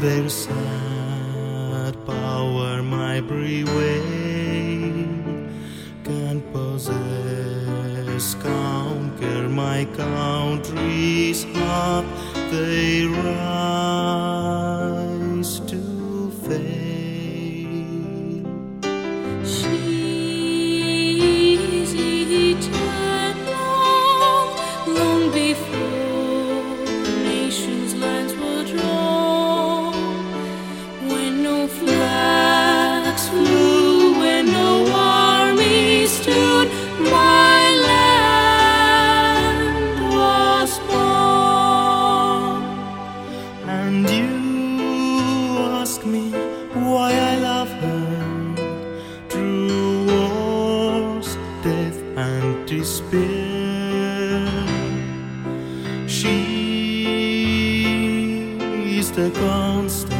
their sad power my prevail can possess conquer my country's heart they rise She is the constant